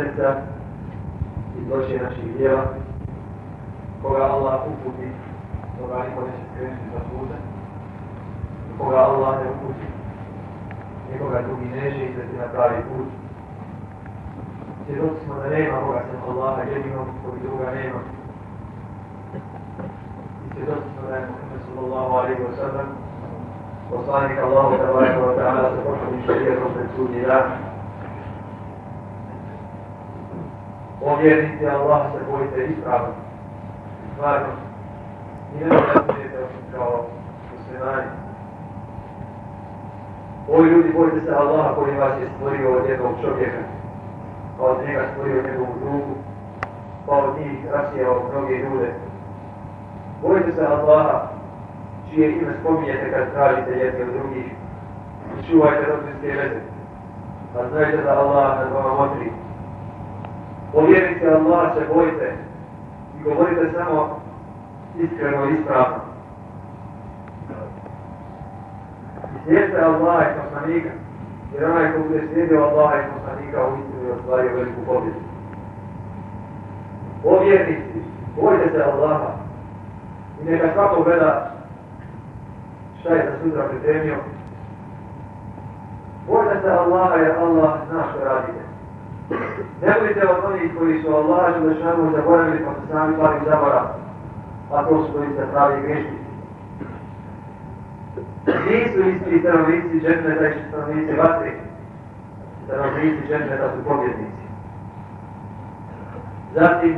srca i doće naših djela. Koga Allah uputi, toga niko neće krenuti za puta. Koga Allah ne uputi, nikoga drugi neće izveti na pravi put. Svjedoci smo da nema Boga sem Allaha jedinog, kog druga nema. I svjedoci smo da je Muhammed sallallahu alaihi wa sallam poslanik Allahu tabaraka wa ta'ala sa poštovnim šarijetom pred sudnji dan. O Allah se bojite ispravno, stvarno. I ne da budete osim kao muslimani. O ljudi, bojite se Allaha koji vas je stvorio od jednog čovjeka pa od njega stvorio njegovu drugu, pa od njih rasijao mnoge ljude. Bojite se Allaha, čije ime spominjete kad tražite jedni od drugih i čuvajte rodinske veze. A znajte da Allah nad vama motri. Povjerite Allah se bojite i govorite samo iskreno i ispravno. I slijedite Allah i poslanika. Jer onaj ko bude slijedio Allaha i poslanika u istinu je ostvario veliku pobjedu. O vjernici, bojte se Allaha i neka svako gleda šta je za sutra pripremio. Bojte se Allaha jer Allah zna što radite. Ne budite od onih koji su Allaha Želešanu zaboravili pa se sami pali zaborav, a to su koji se pravi grešnici. Nisu isti stanovnici dženneta i stanovnici vatri. Stanovnici dženneta su pobjednici. Zatim,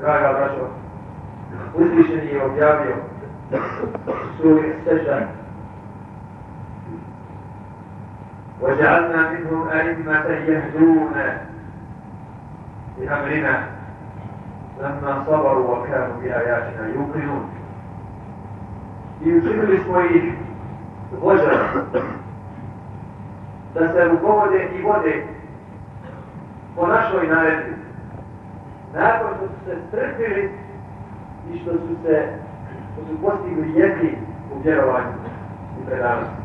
draga braćo, uzvišen je objavio suri Sežan. وجعلنا منهم أئمة يهدون بأمرنا لما صبروا وكانوا بآياتنا يوقنون. I učinili smo ih vođara, da se rukovode i vode po našoj naredbi. Nakon što su se strpili i što su se što su postigli jedni u vjerovanju i predanosti.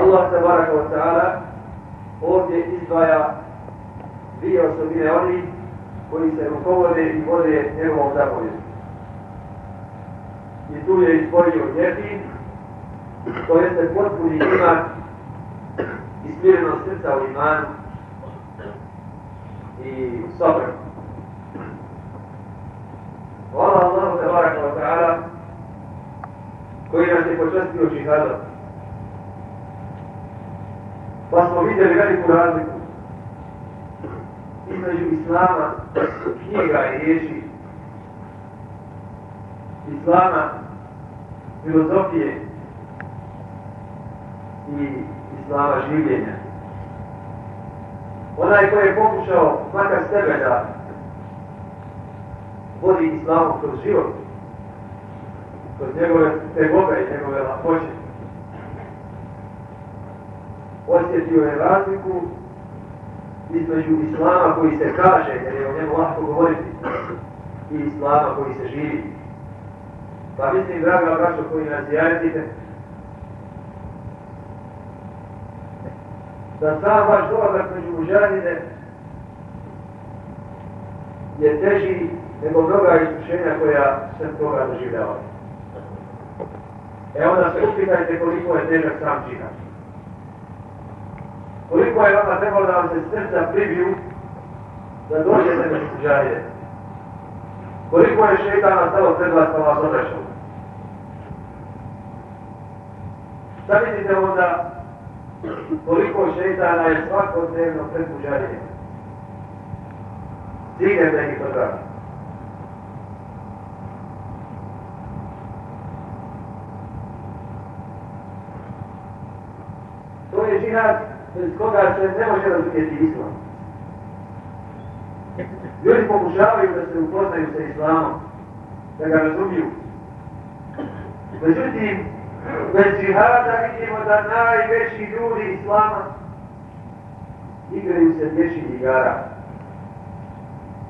Allah tabaraka wa ta'ala ovdje izdvaja dvije osobine oni koji se rukovode i vode njegovom zapovjedu i tu je ispojio jetin, to jeste potpuni iman i smireno srca u imanu i sabr. Hvala Allahu te ta'ala koji nas je počestio džihadom. Pa smo vidjeli veliku razliku između Islama, knjiga i riječi, Islama filozofije i islama življenja. Onaj koji je pokušao makar sebe da vodi islamom kroz život, kroz njegove tegobe i njegove lakoće, osjetio je razliku između islama koji se kaže, jer je o njemu lahko govoriti, i islama koji se živi. Pa mislim, draga braćo koji nas jajetite, da sam vaš dolazak među mužanine je teži nego mnoga iskušenja koja sam toga doživljava. E onda se upitajte koliko je težak sam džihad. Koliko je vama trebalo da vam se srca pribiju da dođete među mužanine. Koliko je šeitana stalo pred vas pa vas? Šta mislite onda koliko šeitana je svakodnevno pred mužarijem? Ciljem ih odradi. To je džihad bez koga se ne može razumijeti islam. Ljudi pokušavaju da se upoznaju sa islamom, da ga razumiju. Međutim, bez džihada vidimo da najveći ljudi islama igraju se dječjih igara.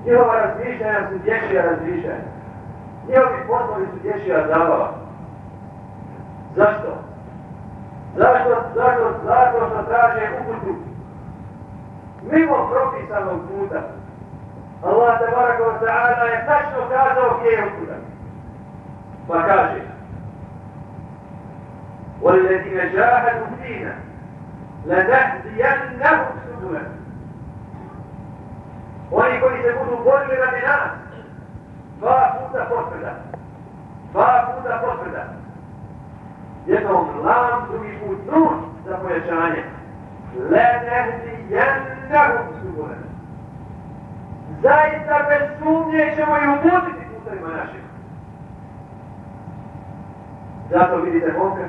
Njihova razmišljanja su dječja razmišljanja. Njihovi poslovi su dječja zabava. Zašto? Zato što traže uputu. mimo propisanog puta. Allah tabaraka wa ta'ala je tačno kazao gdje je uputa. Pa kaže والذين جاهدوا فينا لنهدينهم سبلنا Oni koji se budu borili radi nas, dva puta potvrda. Dva puta potvrda. Jednom lam, drugi put nun za pojačanje. Le nehdi jennahum subulena. Zaista bez sumnje ćemo i uputiti putarima našim. Zato vidite momka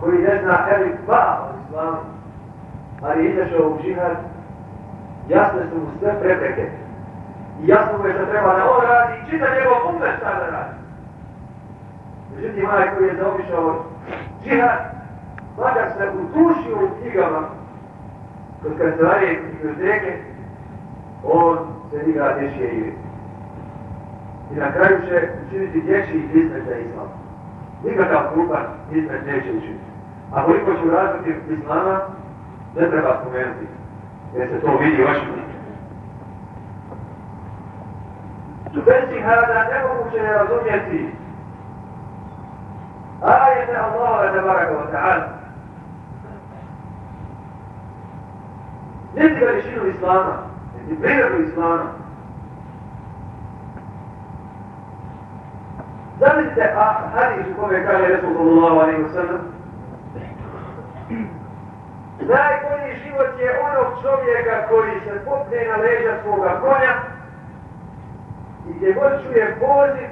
koji ne zna elif ba od islamu, ali je izašao u džihad, jasne su mu sve prepreke. Jasno mu je što treba da on radi i čita njegov umet šta da radi. Međutim, onaj koji je zaobišao džihad, makar se utušio u knjigama, kod kancelarije i biblioteke, on se igra dječje igre. I na kraju će učiniti dječji izmet za islam. Nikakav kupan izmet neće učiniti. A koliko će uraziti islama, ne treba spomenuti, jer se to vidi očima. Bez džihada nemoguće je razumjeti ajete Allaha tabaraka wa ta'ala. Niti veličinu Islama, niti prirodu Islama. Zamislite hadis u kome kaže Resulullah alaihi wa sallam Najbolji život je onog čovjeka koji se popne na leđa svoga konja i gdje god čuje poziv,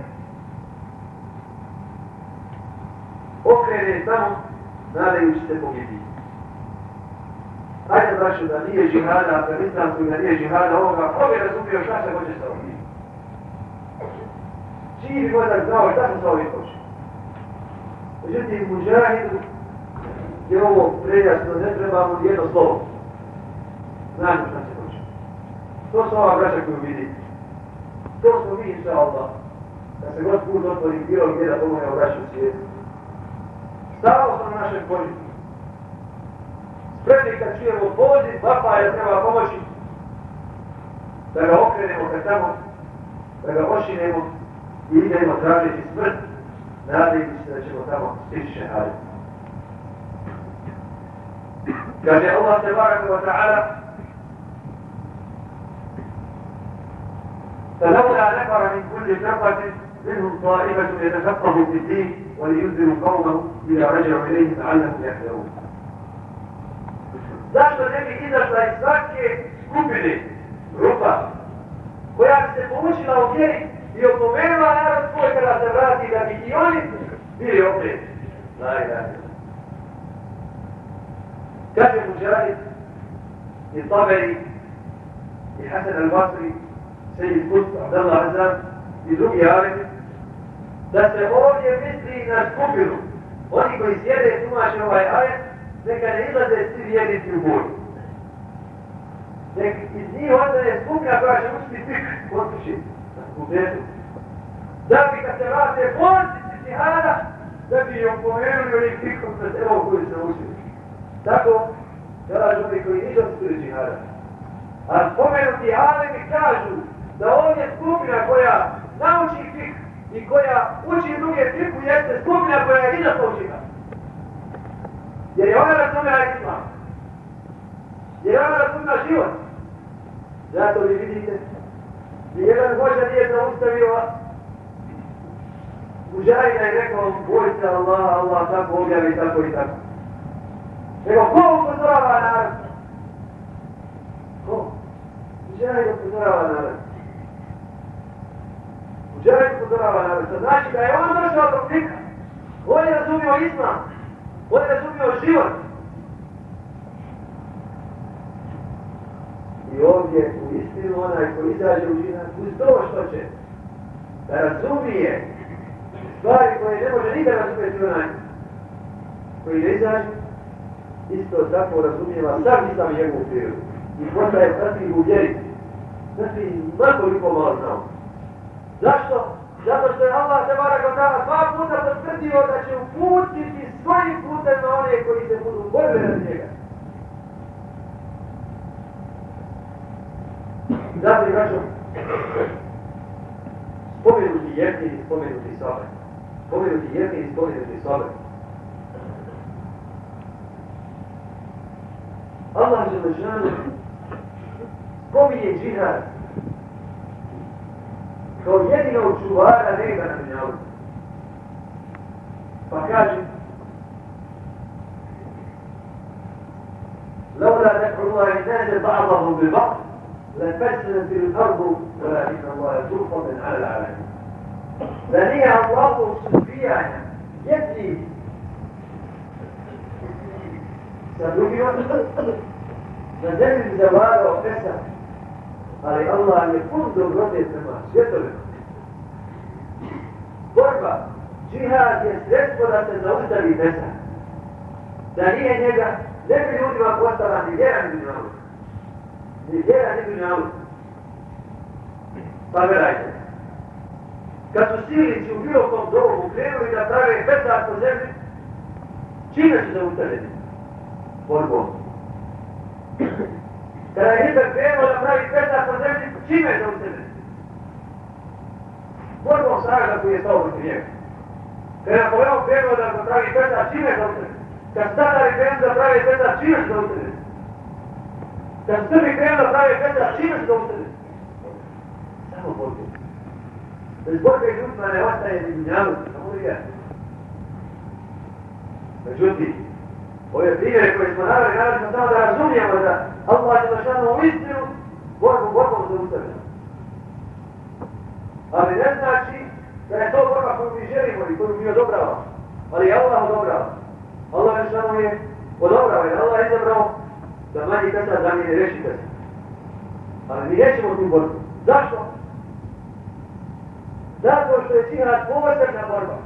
okrene tamo, nadajući se pobjedi. Ajde braću da nije žihada, Afganistanku da nije žihada ovoga, ko bi razumio šta se hoće sa ovim? Čiji bi možda znao šta se sa ovim hoće? Međutim, muđahidu je ovo prejasno, ne treba mu jedno slovo. Znamo šta se hoće. To su ova braća koju vidite. To smo mi, inša Allah. Da se god put otvori bilo gdje da pomogne u braću svijetu. Stalo sam na našem polju. Spremni kad čujemo poziv, vapa je treba pomoći. Da ga okrenemo kad tamo, da ga ošinemo i idemo tražiti smrt, nadajući se da ćemo tamo stići šehaditi. Kaže Allah tebaraka wa ta'ala فلولا نفر من كل فرقة منهم طائفة يتفقهوا في الدين ولينذروا قومهم إذا رجعوا إليه لعلهم يحذرون. Zašto ne bi izašla iz svake skupine, grupa, koja bi se poučila u vjeri i opomenula narod svoj kada se vrati da bi i oni bili opet. Najgledajte. Kaže Mujahid i Taberi i Hasan al-Basri, Sejid Kut, Abdallah Azam i drugi alimi, da se ovdje misli na skupinu. Oni koji sjede i tumače ovaj ajet, neka ne izlaze svi vjernici u boju. Nek iz njih ostane skupina koja će učiti pik, otiši na fakultetu. Da bi kad se vrate pozici tihada, da bi joj opomenuli onih pikom pred evo koji se učili. Tako, kažu oni koji nisu ostali džihada. A spomenuti alemi kažu da ovdje skupina koja nauči fik i koja uči druge fiku jeste skupina koja je izašla u džihad. Jer je ona razumela islam. Jer je ona razumela život. Zato vi vidite, nijedan vođa nije zaustavio Mužajina je rekao, boj se Allah, Allah tako objavi, tako i tako. Nego ko upozorava narod? Ko? Mužajin upozorava narod. Mužajin upozorava. To znači da je on došao do fika. On je razumio islam. On je razumio život. I ovdje u istinu onaj koji izađe u život, uz to što će da razumije stvari koje ne može nikada razumjeti onaj koji ne izađe, isto tako razumijeva sam islam njegovu prirodu. I postaje sasvim u vjeri. Sasvim nakoliko malo znao. Zašto? Zato što je Allah te dana dva puta potvrdio da će uputiti svojim putem na one koji se budu borili na njega. Zato i vraćam, spomenuti i spomenuti sobe. Spomenuti jedni i spomenuti sobe. Allah Želešanu spominje džihad كونيان يوجو هذا ليبا من يوم فكاجي. لولا دفع الله الناس بعضهم ببعض لفسدت الأرض. ولكن الله يزرق من على العالمين. ثانيا الله سبحانه يدي سبحانه فدل الزوال وكسب ali Allah je pun dobrote prema svjetovima. Borba, džihad je sredstvo da se zaustavi pesak. Da nije njega, ne bi ljudima postala ni vjera ni dunjavu. Ni vjera ni dunjavu. Pa gledajte. Kad su silici u bilo kom domu krenuli da prave pesak po zemlji, čime su zaustavljeni? Borbom. Kada je Hitler krenuo da pravi petak po zemlji, čime je zaustavljen? Borbom snaga koji je stao protiv njega. Kada je Napoleon krenuo da pravi petak, čime je zaustavljen? Kad Stadari krenuo da pravi petak, čime je zaustavljen? Kad Srbi krenuo da pravi petak, čime je zaustavljen? Samo borbom. Bez borbe ljudima ne ostaje ni dunjavu, samo liga. Međutim, ove primjere koje smo navali, navali smo samo da razumijemo da Allah je zašano u istinu borbu borbom zaustavljeno. Ali ne znači da je to borba koju mi želimo i koju mi odobravamo. Ali Allah odobrava. Allah je zašano je odobrava i Allah je izabrao da manji kasa zamijene reši kasa. Ali mi nećemo tu borbu. Zašto? Zato što je džihad povrtena borba.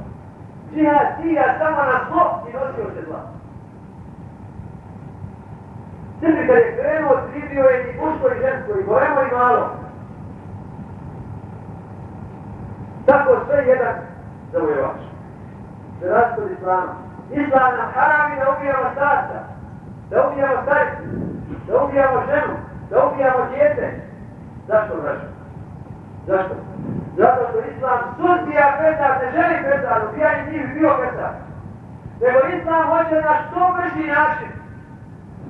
Džihad tija samo na zlo i nosio se zla. Srbi kad je krenuo, tribio je i muško i žensko, i golemo i malo. Tako sve jedan zavojevač. Za razliku od islama. Islam nam harami da ubijamo starca, da ubijamo staricu, da ubijamo ženu, da ubijamo djete. Zašto vraćamo? Zašto? Zato što Islam suzbija petar, ne želi petar, ubijanje njih bi bio petar. Nego Islam hoće na što brži način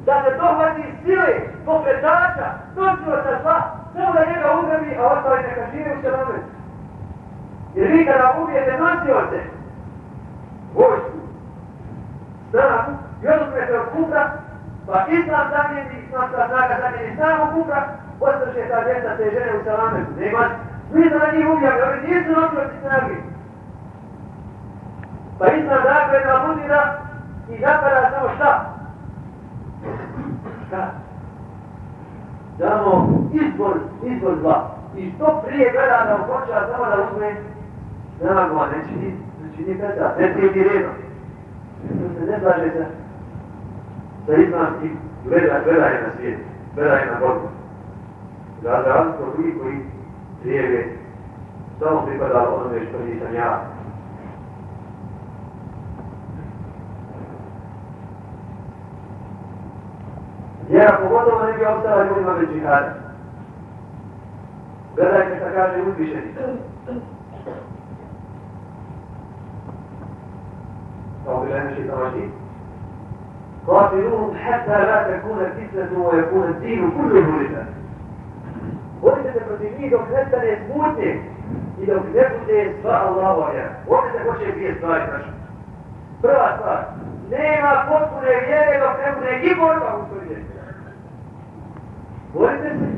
da se dohvati sile pokretača, nosio sa zla, samo da njega ugrabi, a ostali neka žive u senometu. Jer vi kada ubijete nosioce, vojsku, snagu, i oduzmete od kupra, pa Islam zamijeni, islamska snaga zamijeni snagu kupra, ostrše ta djeca te žene u salametu. Nema, mi na njih ubijamo, oni nisu nosioci snagi. Pa Islam dakle nabudira i napada samo šta? Šta? Samo izbor, izbor zla. I što prije gleda da samo da uzme snagu, a ne čini, ne čini peta, ne prijeti redom. To se ne slaže sa, sa islamskim gleda, gledanje na svijet, gledanje na borbu. Za razliku drugih koji prijeve samo pripada onome što nisam ja. Vjera pogotovo ne bi ostala ljudima bez džihada. Gledajte šta kaže uzvišeni. Kao bi lene šitavaši. قاتلوهم حتى لا تكون فتنة ويكون الدين كله لله. Borite se protiv njih dok nestane smutnje i dok ne bude sva Allahova vjera. Ovdje se hoće dvije stvari naša. Prva stvar, nema potpune vjere dok ne bude i borba u svoj vjeri. Borite se.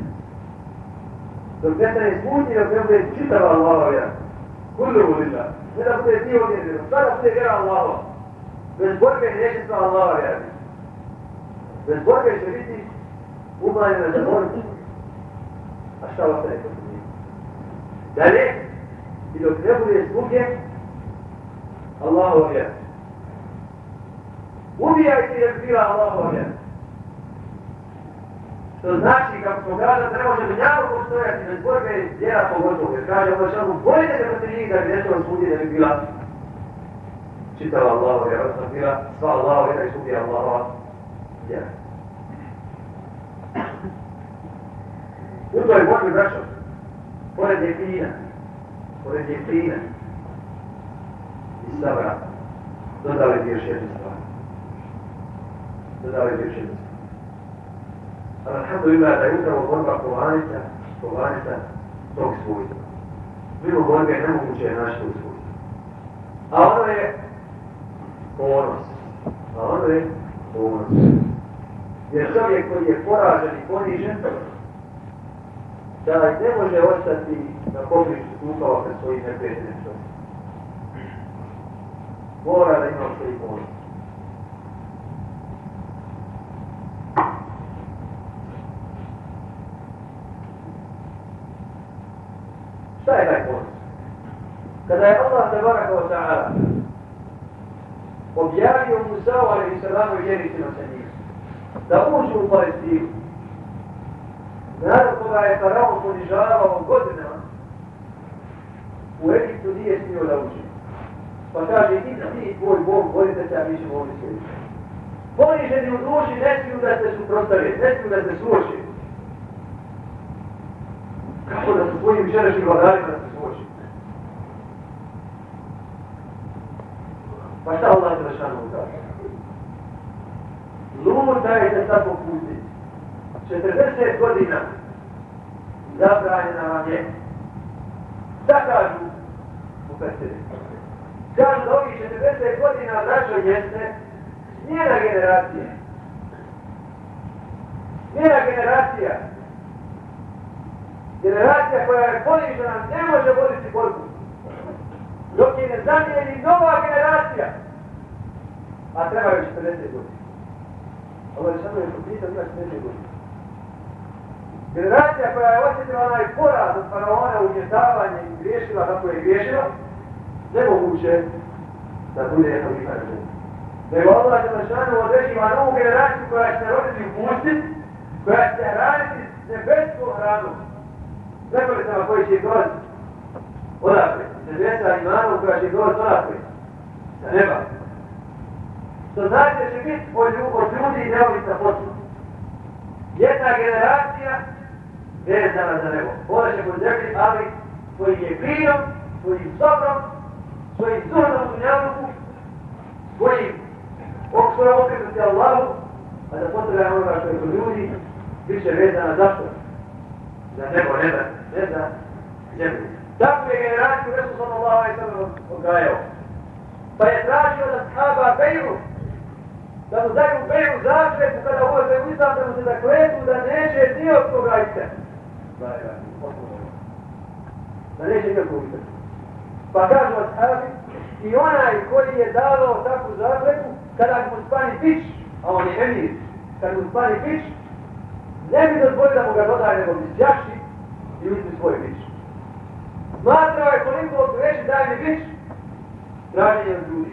Dok nestane smutnje dok ne bude čitava Allahova vjera. Kullu lillah. Ne da bude dio vjeri, dok sada bude vjera Allahova. Bez borbe neće sva Allahova vjera. Bez borbe će biti umanjena za borbu. A šta ostaje kod njih? Dalje, i dok ne bude sluge, Allahova vjera. Ubijajte jer bila Allahova vjera. Što znači, kako smo da ne može dunjavu postojati bez borbe vjera pogotovo. Jer kaže ovo šalmu, bojite se protiv njih da bi nešto vas da bi bila čitala Allahova vjera, odnosno bila sva Allahova vjera i sudija Allahova vjera. U toj borbi, braćo, pored jeftina, pored jeftina, i sabra, dodali bi još jednu stvar. Dodali bi još jednu stvar. Alhamdulillah da je upravo borba kovanita, kovanita tog svojstva. Mimo borbe nemoguće je naći tog svojstva. A ono je ponos. A ono je ponos. Jer čovjek koji je poražen i ponižen, da ne može ostati na popriču stupava pred svojim neprijateljem čovjekom. Mora da ima. Šta je taj ponos? Kada je Allah tebara kao ta'ala objavio Musa ali i salamu i vjericima sa njim da uđu u Palestinu narod koga je faraon ponižavao godinama u Egiptu nije smio da uđe. Pa kaže ti ti tvoj Bog borite se a mi ćemo ovdje sjediti. Poniženi u duši ne smiju da se suprostavili ne smiju da se suoči kako da su svojim včerašnjim vladarima da se suoči Pa šta Allah je zašanu kaže? Lutajte sad po puti. 40 godina zabranjena vam je. Šta kažu u Pesiri? Kažu da ovih 40 godina braćo jeste njena generacija. Njena generacija. Generacija koja je ponižena ne može voditi borbu dok je ne zamijeni nova generacija. A treba još 40 godina. Ovo je samo još upita, ima 40 godina. Generacija koja je osjetila onaj poraz od faraona ugnjetavanje i griješila kako je griješila, nemoguće da bude lipa žena. Nego Allah je našanu određiva novu generaciju koja će se roditi u pusti, koja će se hraniti nebeskom hranom. Nekolicama koji će dolaziti odakle nebesa imanom koja će doći odakle? Sa neba. Što znači da će biti od ljudi neovisna posla. Jedna generacija vezana za nebo. Ona će po zemlji, ali svojim je krinom, svojim sobrom, svojim zuhnom dunjavuku, svojim svojom okrenuti Allahu, a da potreba onoga što je kod ljudi, bit će vezana zašto? Za nebo, ne za, ne za zemlju. Takvu je generaciju Resul sallallahu alaihi sallam odgajao. Pa je tražio da shaba Bejru, da mu daju Bejru zakletu kada ulaze u Islam, da mu se zakletu da neće dio toga iste. Da neće toga iste. Pa kažu ashabi, i onaj koji je davao takvu zakletu, kada mu spani pić, a on je emir, kada mu spani pić, ne bi dozvolio da mu ga dodaje, nego bi zjaši i uzmi svoj pić. Smatrao je koliko veći daj mi bić, od ljudi.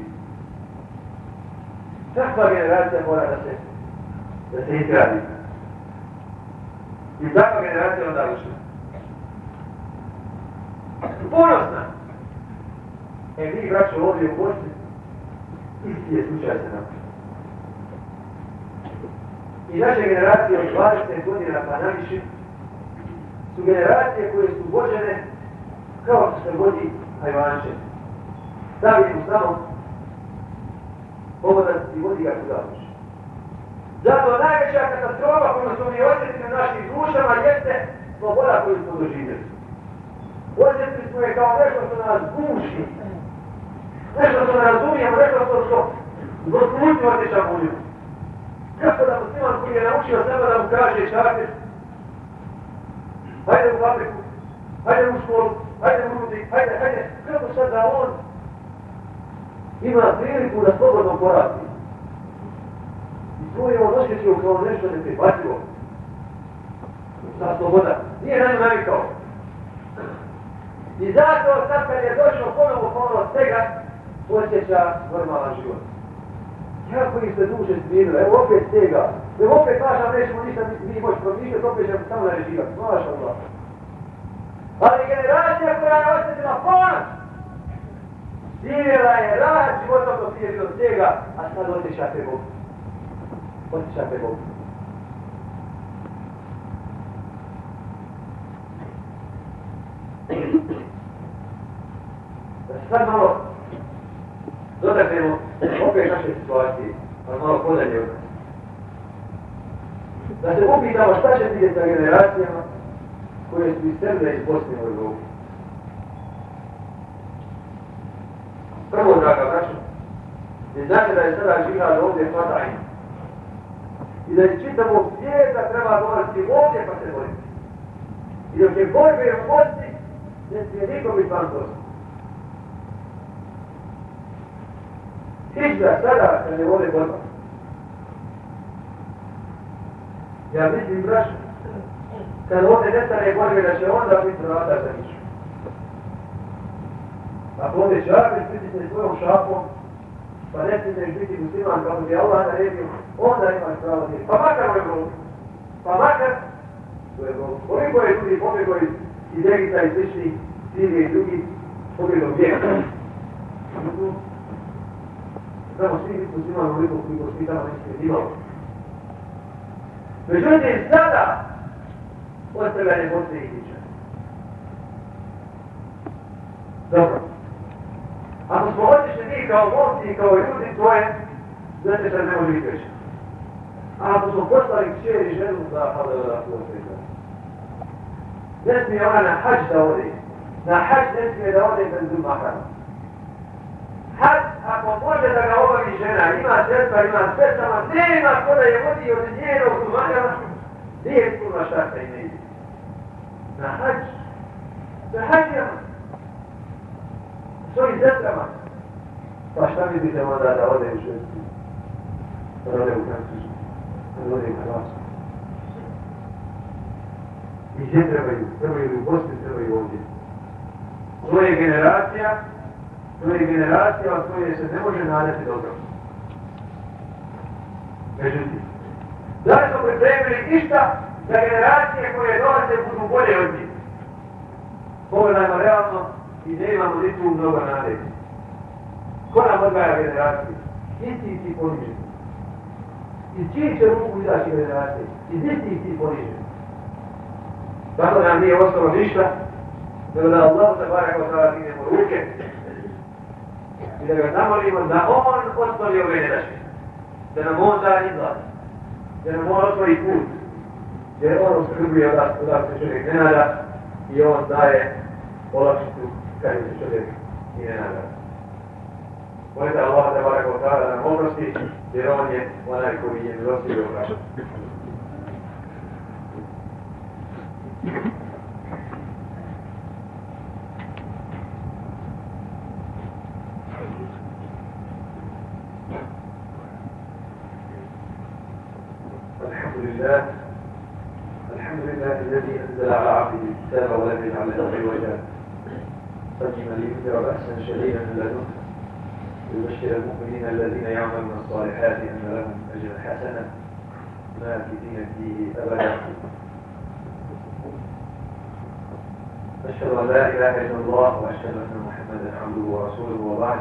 Takva generacija mora da se, da se izgradi. I takva generacija onda ušla. Ponosna. E vi, braćo, ovdje u Bosni, isti je slučaj se napravio. I naše generacije od 20 godina pa naviše su generacije koje su vođene kao što se vodi hajvanče. Stavi mu samo povodac i vodi ga kuda hoće. Zato najveća katastrofa koju smo mi osjetili na našim dušama jeste sloboda koju smo doživjeli. Osjetili smo je kao nešto što nas guši, nešto što ne razumijemo, nešto što što smutnje osjećamo u njemu. Kako da musliman koji je naučio sebe da mu kaže čakir, hajde u fabriku, hajde u školu, hajde ljudi, hajde, hajde, kako sad da on ima priliku da slobodno poradi. I to je on osjećao kao nešto neprihvatljivo. Ta sloboda. Nije na nju navikao. I zato sad kad je došao ponovo ponovo svega, osjeća normalan život. Jako im se duše smirilo, evo opet stega. Evo opet vaša nećemo ništa mi moći promišljati, opet ćemo samo nareživati. Maša Allah. Ali generacija koja je osjetila ponos, živjela je rad životom dok nije bilo svega, a sad osjećate Bog. Osjećate Bog. Da sad malo ali malo podalje od nas. Da se upitamo šta će biti sa generacijama koje su istrle iz Bosne u Evropi. Prvo, draga braća, vi znate da je sada žihad ovdje fatajno. I da iz čitavog svijeta treba dolaziti ovdje pa se boriti. I dok je borbe u Bosni, ne smije nikom biti van Bosni. Hiđa sada se ne vode borba. Ja mislim, braću, kad ovdje nestane borbe, da će onda biti vrata za niču. Ako ovdje će Arbić biti sa svojom šapom, pa ne smiješ biti musliman kako bi Allah naredio, onda imaš pravo nije. Pa makar u Evropi. Pa makar u Evropi. Koliko je ljudi pobjegao iz, iz Egipta i slični, Sirije i drugi, pobjegao vijek. Samo svi biti musliman onoliko koliko svi tamo neće imalo. Međutim, sada postoji niča. Dobro. Ako smo otišli mi kao momci i kao ljudi, to je, šta ne može biti veće. A ako smo poslali kćer i ženu, da, da, da, ne smije ona na hađ da ode. Na hađ ne smije da ode bez duma hrana. Hađ, ako može da ga obavi žena, ima sredstva, ima sve sama, nema ko da je vodi od njenog dumaka, nije puno šarta i ne ide. Na hađ. Na hađama. Svojim sestrama. Pa šta vidite onda da ode u Švedsku? Da ode u Francusku? Da ode u Hrvatsku? I gdje trebaju? Trebaju u Bosni, trebaju ovdje. To je generacija, to je generacija od koje se ne može nadati dobro. Međutim, da smo pripremili išta za generacije koje dolaze budu bolje od njih? Pogledajmo realno i ne imamo ni tu mnogo nade. Ko nam odgaja generaciju? Isti ti poniženi. Iz čiji će ruku izaći generacije? Iz istih ti poniženi. Tako da nam nije ostalo ništa, nego da Allah se barak od sada dignemo ruke i da ga zamolimo da on ostavi ove nedašnje. Da nam on da izlaz. Da nam on otvori put jer on oskrbuje odakle se čovjek ne i on daje olakšicu kad se čovjek i ne nada. Allah da vara kao da nam oprosti, jer on je onaj koji je milostiv i oprašan. حسنة ماكثين فيه أبدا. أشهد أن لا إله إلا الله وأشهد أن محمدا عبده ورسوله وبعد.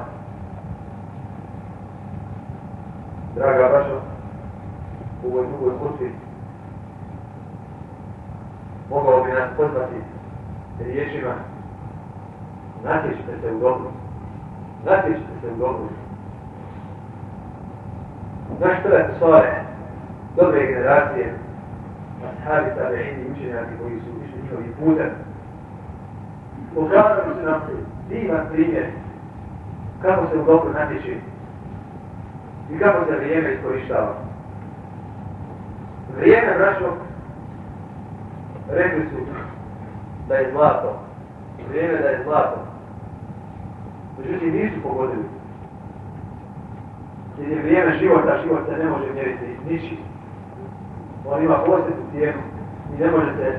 دراجة بشر هو النور القدس. وضعوا من القدرة اليشمة ناتج التوجه ناتج التوجه نحتلت sore, dobre generacije, ashabi, tabeini, učenjaki koji su išli njihovim putem, pokazali su nam divan primjer kako se u dobru natječi i kako se vrijeme iskorištava. Vrijeme, braćo, rekli su da je zlato. Vrijeme da je zlato. Međutim, nisu pogodili. Jer je vrijeme života, život se ne može mjeriti ničim. On ima posebnu cijenu i ne može se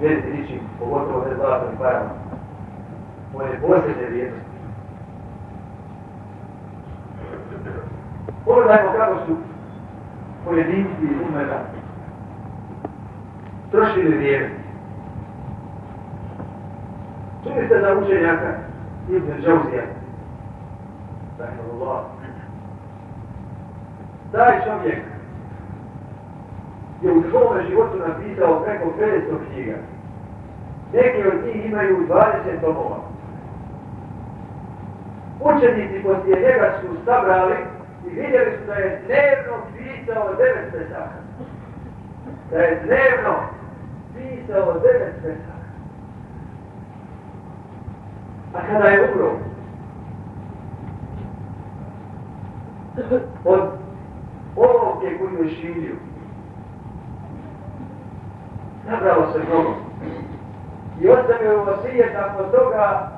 mjeriti ničim, pogotovo ne zlatom i parama. On je posebne vrijednosti. Pogledajmo kako su pojedinci umeta trošili vrijeme. Čuli ste za učenjaka Ibn Džauzija? Rahimahullah. Taj čovjek je u svome životu napisao preko 500 knjiga. Neki od njih imaju 20 tomova. Učenici poslije njega su sabrali i vidjeli su da je dnevno pisao devet petaka. Da je dnevno pisao devet petaka. A kada je umro, od olovke koju je šilio, nabralo se mnogo. I ostavio vasijet nakon toga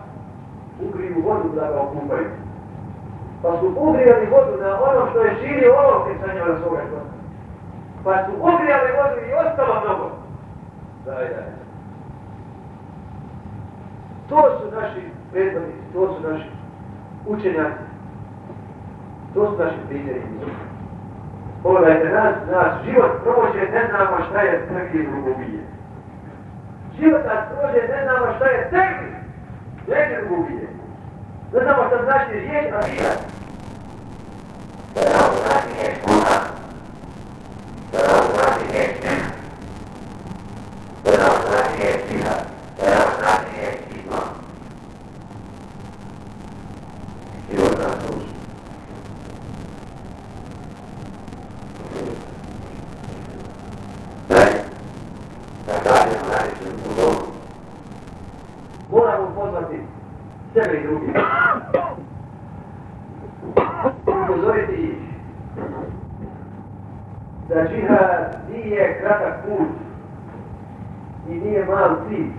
ugriju vodu da ga okupaju. Pa su ugrijali vodu na ono što je šilio olovke sa njima na svoga. Pa su ugrijali vodu i ostalo mnogo. Daj, daj. To su naši predvodnici, to su naši učenjaci. To su naši primjeri. Pogledajte, nas, nas život prođe, ne znamo šta je trgi drugobije. Život nas prođe, ne znamo šta je trgi. Ne je drugobije. Ne znamo šta znači riječ, a vida. Sada znači riječ, ona. Sada znači riječ, Sada znači riječ, vida. Sada znači riječ, ima. Život nas prođe. Moramo pozvati sebe i drugi. Upozoriti ih da džihad nije kratak put i nije mal cilj.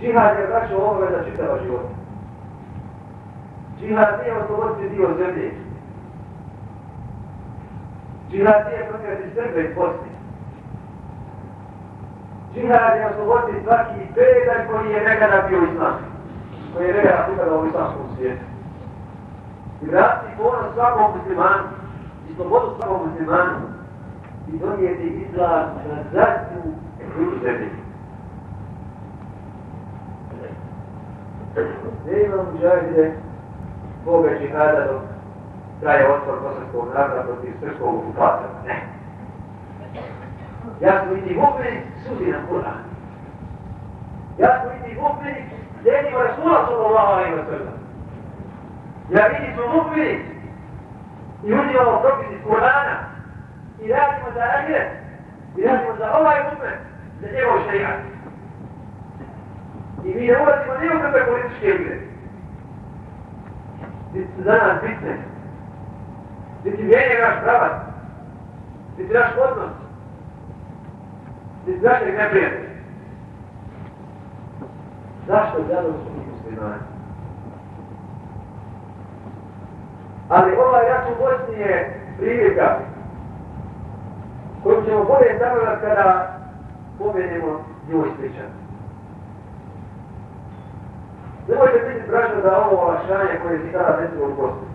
Džihad je vraćao ovome za čitava života. Džihad nije osloboditi dio zemlje. Džihad nije prokreati Srbe i Bosni. Džihad je osloboditi svaki pedalj koji je nekada bio islam. Koji je nekada pripadao u islamskom svijetu. I vratiti ponos svakom muslimanu i slobodu svakom muslimanu i donijeti islam na zadnju ruku zemlje. Ne imam muđahide Boga džihada dok traje otpor bosanskog naroda protiv srpskog okupatora. Ne. Ja sam vidi mu'min, sudi na Kur'an. Ja sam vidi mu'min, slijedimo Rasula sallallahu alaihi wa sallam. Ja vidi su mu'min i uzimamo propis iz Kur'ana i radimo za ahiret i radimo za ovaj umet, za njegov šerijat. I mi ne ulazimo ni u kakve političke igre. Niti su za nas bitne. Niti mijenje naš pravac. Niti naš odnos. Niti našeg neprijatelja. Zašto zato su muslimani? Ali ovaj rat u Bosni je prilika koju ćemo bolje sagledati kada pobjedimo nju ispričati. Nemojte biti braćo da ovo olakšanje koje se tada desilo u Bosni.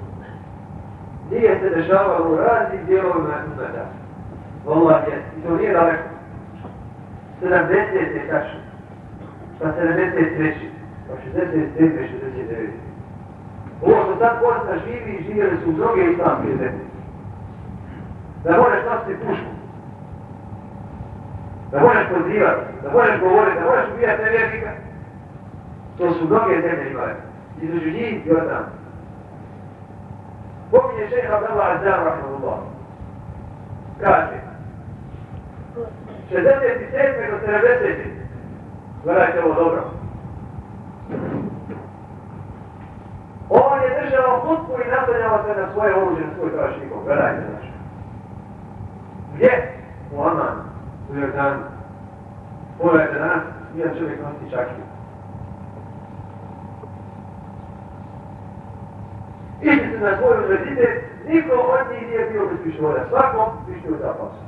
Nije se dešavalo u raznim dijelovima umeta. Allah je, i to nije daleko. 70 je tačno. Pa 73. Pa 67. 69. Ovo što sad Bosna živi, živjeli su mnoge islamske zemlje. Da možeš nositi pušku. Da možeš pozivati, da možeš govoriti, da možeš ubijati nevjernika. To su mnoge zemlje imale. Između njih i od nas. Pominje šeha Abdallah Azam, rahmanullah. Kaže, 67. do 70. Gledajte ovo dobro. On je držao hutbu i naslanjao se na svoje oružje, na svoj krašnikov. Gledajte naše. Gdje? U Amanu, u Jordanu. Pogledajte danas, jedan čovjek nosi čakiju. Išli se na svoj univerzitet, niko od njih nije bio bez pištolja. Svakom zapao se.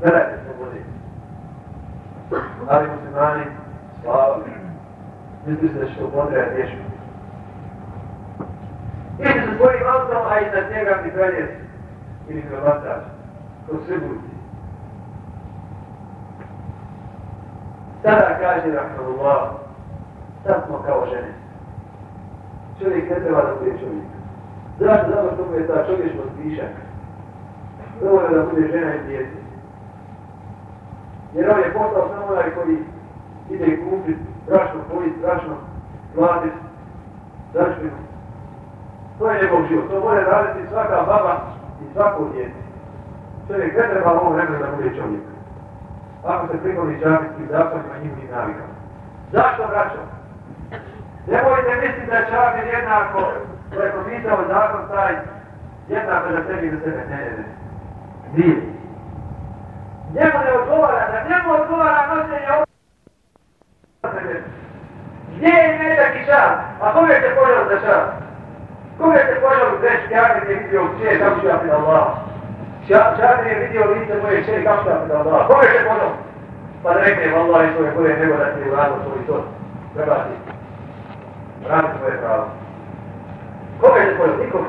Gledajte slobode. Ali muslimani, slava, misli se da će to potrebati riješiti. Išli se svojim autom, a iznad njega mi preljes ili krvatač, kod Srbuci. Sada kaže Rahmanullah, sad smo kao žene čovjek ne treba da bude čovjek. Zašto? Zato što mu je ta čovječnost višak. Je da bude žena i djece. Jer on je postao samo onaj koji ide kupit, strašno pojit, strašno mladit, začinu. To je njegov život. To može raditi svaka baba i svako djete. Čovjek ne treba ovom vremenu da bude čovjek. Ako se prikoli džavijskim zakonima i njihovim navikama. Zašto vraćam? Nemojte misliti da je jednako, da je zakon taj, jednako za sebi i za sebe. Ne, ne, ne. Nije. Njemu ne odgovara, da njemu odgovara noćenje ovoga. Gdje je metak i šar? A kome se požao za šar? Kome se požao u treći kjavir je vidio čije ja pita Allah? Šar je vidio lice moje čije ja pita Allah? Kome se požao? Pa da rekne, Allah je svoje koje nego da ti uradio svoj to. Treba ti. Svoje pravo. Kome se požao? Nikome.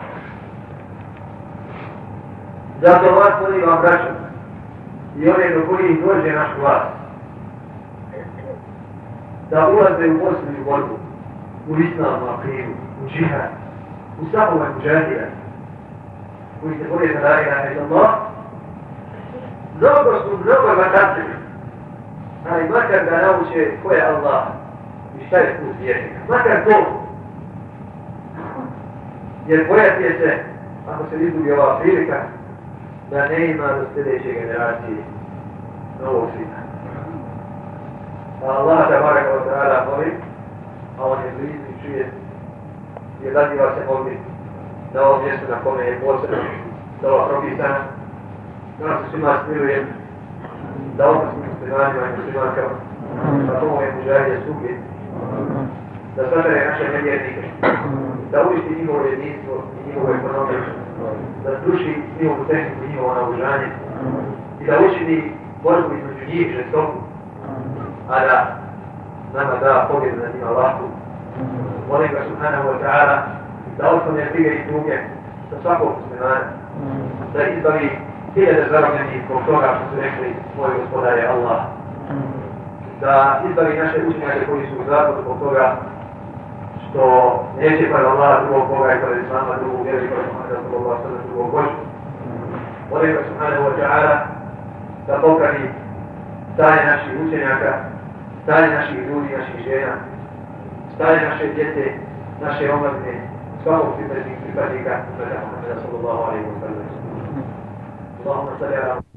Zato vas pozivam braćom i one do kojih dođe naš glas da ulaze u i borbu, u islamu, akiru, u džihad, u svakome muđahira koji se bore za la ilaha illallah. Mnogo su mnogo vatačili ali makar da nauče ko je Allah i šta je put vjernika makar to. Jer bojati je se, ako se izgubi ova prilika, da ne ima do sljedeće generacije. Novog svita. Pa Allah da barek od rada moli, a on je blizu i čuje, i odaziva se mogli na ovom mjestu na kome je posebno. Dova propisana. Ja se svima smirujem da oprosti muslimanima i muslimankama, da pomoje mužajde svugdje, da satare naše nevjernike, da uništi njihovo jedinstvo i njihovo ekonomiju, da sluši njihovu tehniku njihovo naoružanje i da učini borbu između njih žestoku, a da nama da pobjedu na njima lahku. Molim ga subhanahu wa ta'ala da ostane brige i tuge sa svakog muslimana, da izbavi hiljade zarobljenih zbog toga što su rekli moj gospodar je Allah. Da izbavi naše učenjake koji su u zatvoru zbog toga što neće pored Allah drugog Boga i pored Islama drugog vjeru i pored Muhammeda sallallahu alaihi sallam drugog Božu. Molim ga subhanahu wa ta'ala da popravi stanje naših učenjaka, stanje naših ljudi, naših žena, stanje naše djece, naše omladine, svakog pripadnika pripadnika sallallahu alaihi wa sallam. Allahumma salli ala